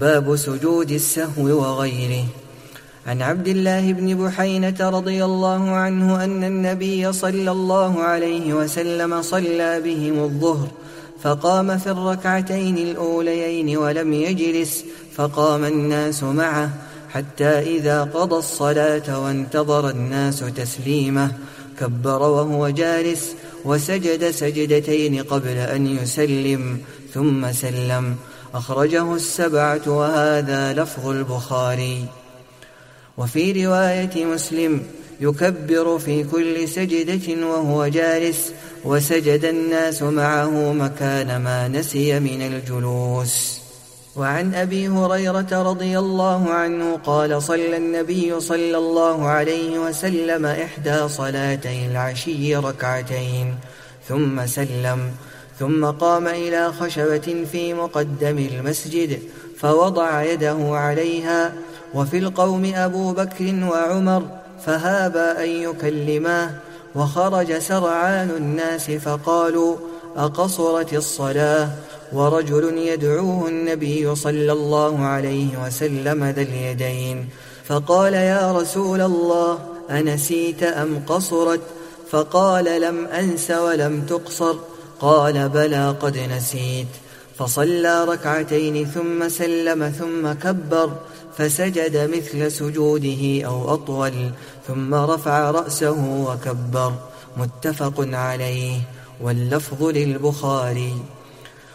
باب سجود السهو وغيره. عن عبد الله بن بحينة رضي الله عنه أن النبي صلى الله عليه وسلم صلى بهم الظهر فقام في الركعتين الأوليين ولم يجلس فقام الناس معه حتى إذا قضى الصلاة وانتظر الناس تسليمه كبر وهو جالس وسجد سجدتين قبل أن يسلم ثم سلم. أخرجه السبعة وهذا لفظ البخاري. وفي رواية مسلم يكبر في كل سجدة وهو جالس وسجد الناس معه مكان ما نسي من الجلوس. وعن أبي هريرة رضي الله عنه قال صلى النبي صلى الله عليه وسلم إحدى صلاتي العشي ركعتين ثم سلم. ثم قام إلى خشبة في مقدم المسجد فوضع يده عليها وفي القوم أبو بكر وعمر فهابا أن يكلماه وخرج سرعان الناس فقالوا أقصرت الصلاة؟ ورجل يدعوه النبي صلى الله عليه وسلم ذا اليدين فقال يا رسول الله أنسيت أم قصرت؟ فقال لم أنس ولم تقصر. قال بلى قد نسيت. فصلى ركعتين ثم سلم ثم كبر فسجد مثل سجوده أو أطول ثم رفع رأسه وكبر. متفق عليه. واللفظ للبخاري.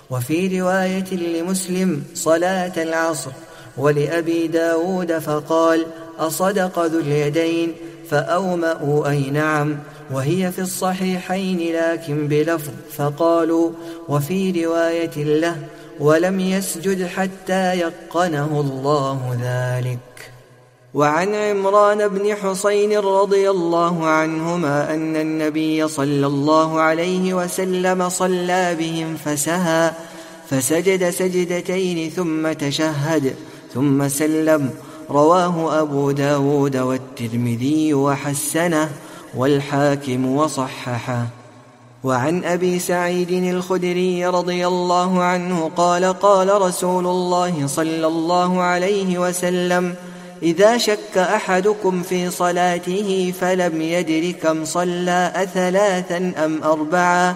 وفي رواية لمسلم صلاة العصر ولأبي داود فقال أصدق ذو اليدين فأومأوا أي نعم. وهي في الصحيحين لكن بلفظ. فقالوا وفي رواية له ولم يسجد حتى يقنه الله ذلك. وعن عمران بن حسين رضي الله عنهما أن النبي صلى الله عليه وسلم صلى بهم فسهى فسجد سجدتين ثم تشهد ثم سلم. رواه أبو داود والترمذي وحسنه. والحاكم وصححه. وعن أبي سعيد الخدري رضي الله عنه قال قال رسول الله صلى الله عليه وسلم إذا شك أحدكم في صلاته فلم يدر كم صلى أثلاثا أم أربعا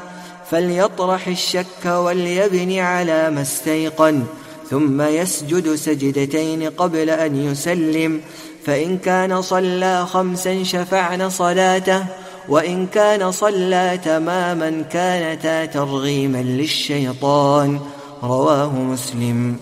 فليطرح الشك وليبن على ما استيقن. ثم يسجد سجدتين قبل أن يسلم فإن كان صلى خمسا شفعن صلاته وإن كان صلى تماما كانتا ترغيما للشيطان. رواه مسلم.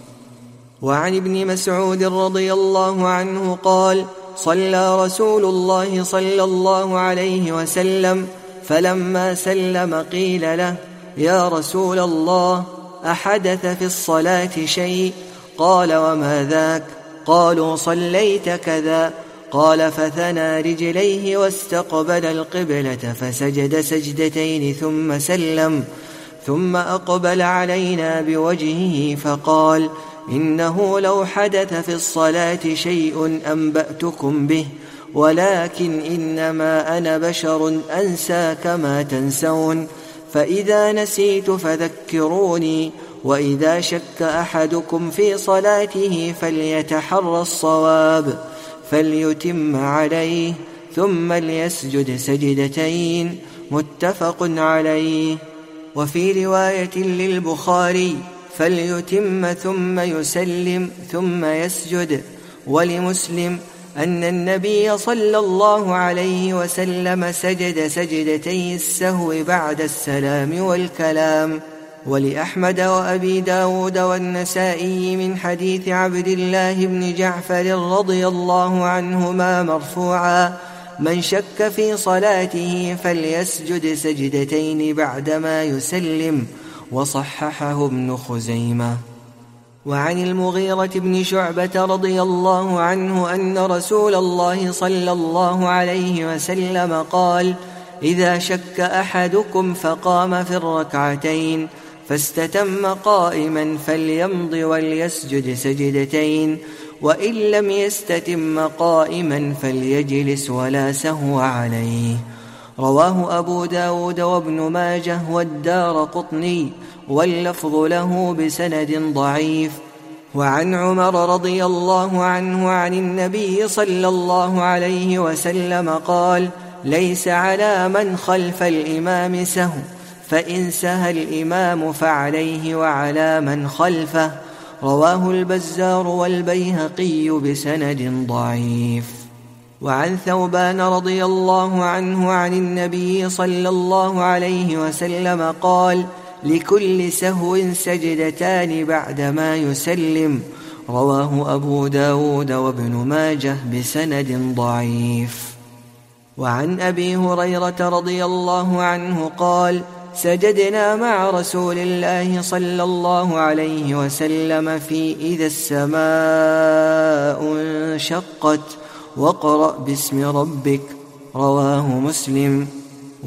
وعن ابن مسعود رضي الله عنه قال صلى رسول الله صلى الله عليه وسلم فلما سلم قيل له يا رسول الله أحدث في الصلاة شيء؟ قال وما ذاك؟ قالوا صليت كذا. قال فثنى رجليه واستقبل القبلة فسجد سجدتين ثم سلم. ثم أقبل علينا بوجهه فقال إنه لو حدث في الصلاة شيء أنبأتكم به ولكن إنما أنا بشر أنسى كما تنسون. فإذا نسيت فذكروني وإذا شك أحدكم في صلاته فليتحرى الصواب فليتم عليه ثم ليسجد سجدتين متفق عليه. وفي رواية للبخاري فليتم ثم يسلم ثم يسجد ولمسلم أن النبي صلى الله عليه وسلم سجد سجدتي السهو بعد السلام والكلام ولأحمد وأبي داود والنسائي من حديث عبد الله بن جعفر رضي الله عنهما مرفوعا من شك في صلاته فليسجد سجدتين بعدما يسلم وصححه ابن خزيمة. وعن المغيرة بن شعبة رضي الله عنه أن رسول الله صلى الله عليه وسلم قال إذا شك أحدكم فقام في الركعتين فاستتم قائما فليمض وليسجد سجدتين وإن لم يستتم قائما فليجلس ولا سهو عليه. رواه أبو داود وابن ماجه والدار قطني واللفظ له بسند ضعيف. وعن عمر رضي الله عنه عن النبي صلى الله عليه وسلم قال ليس على من خلف الإمام سهو فإن سهى الإمام فعليه وعلى من خلفه رواه البزار والبيهقي بسند ضعيف. وعن ثوبان رضي الله عنه عن النبي صلى الله عليه وسلم قال لكل سهو سجدتان بعدما يسلم. رواه أبو داود وابن ماجه بسند ضعيف. وعن أبي هريرة رضي الله عنه قال سجدنا مع رسول الله صلى الله عليه وسلم في إذا السماء انشقت. واقرأ باسم ربك رواه مسلم.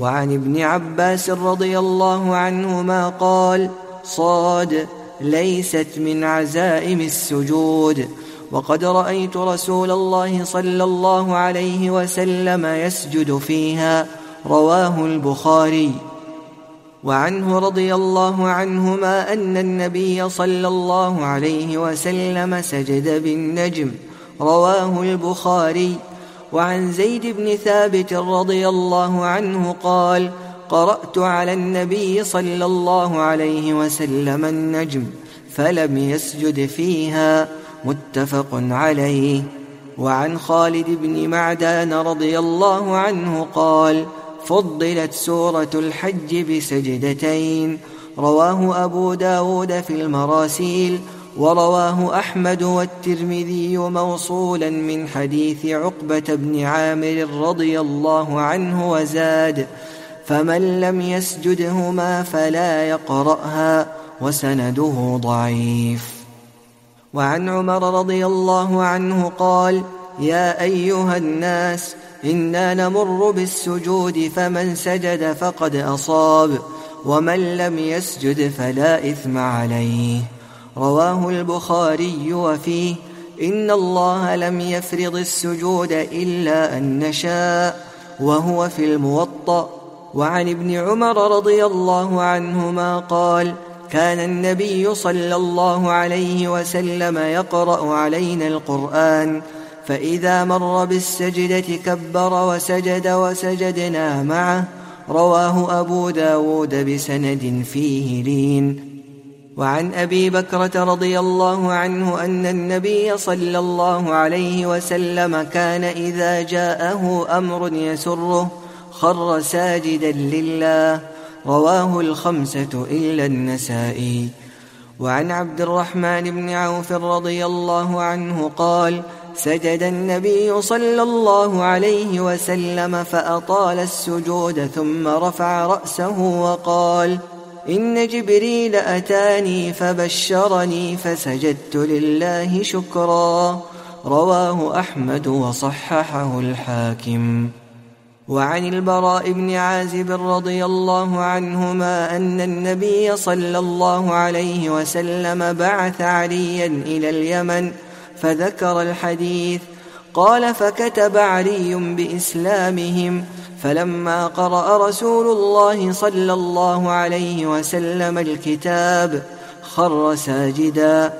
وعن ابن عباس رضي الله عنهما قال صاد ليست من عزائم السجود. وقد رأيت رسول الله صلى الله عليه وسلم يسجد فيها رواه البخاري. وعنه رضي الله عنهما أن النبي صلى الله عليه وسلم سجد بالنجم. رواه البخاري. وعن زيد بن ثابت رضي الله عنه قال قرأت على النبي صلى الله عليه وسلم النجم فلم يسجد فيها. متفق عليه. وعن خالد بن معدان رضي الله عنه قال فضلت سورة الحج بسجدتين. رواه أبو داود في المراسيل. ورواه أحمد والترمذي موصولا من حديث عقبة بن عامر رضي الله عنه وزاد فمن لم يسجدهما فلا يقرأها وسنده ضعيف. وعن عمر رضي الله عنه قال يا أيها الناس إنا نمر بالسجود فمن سجد فقد أصاب ومن لم يسجد فلا إثم عليه. رواه البخاري وفيه إن الله لم يفرض السجود إلا أن نشاء وهو في الموطأ. وعن ابن عمر رضي الله عنهما قال كان النبي صلى الله عليه وسلم يقرأ علينا القرآن فإذا مر بالسجدة كبر وسجد وسجدنا معه رواه أبو داود بسند فيه لين. وعن أبي بكرة رضي الله عنه أن النبي صلى الله عليه وسلم كان إذا جاءه أمر يسره خر ساجدا لله. رواه الخمسة إلا النسائي. وعن عبد الرحمن بن عوف رضي الله عنه قال سجد النبي صلى الله عليه وسلم فأطال السجود ثم رفع رأسه وقال إن جبريل أتاني فبشرني فسجدت لله شكرا. رواه أحمد وصححه الحاكم. وعن البراء بن عازب رضي الله عنهما أن النبي صلى الله عليه وسلم بعث عليا إلى اليمن فذكر الحديث قال فكتب علي بإسلامهم فلما قرأ رسول الله صلى الله عليه وسلم الكتاب خر ساجدا.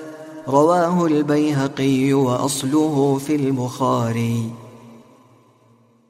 رواه البيهقي وأصله في البخاري.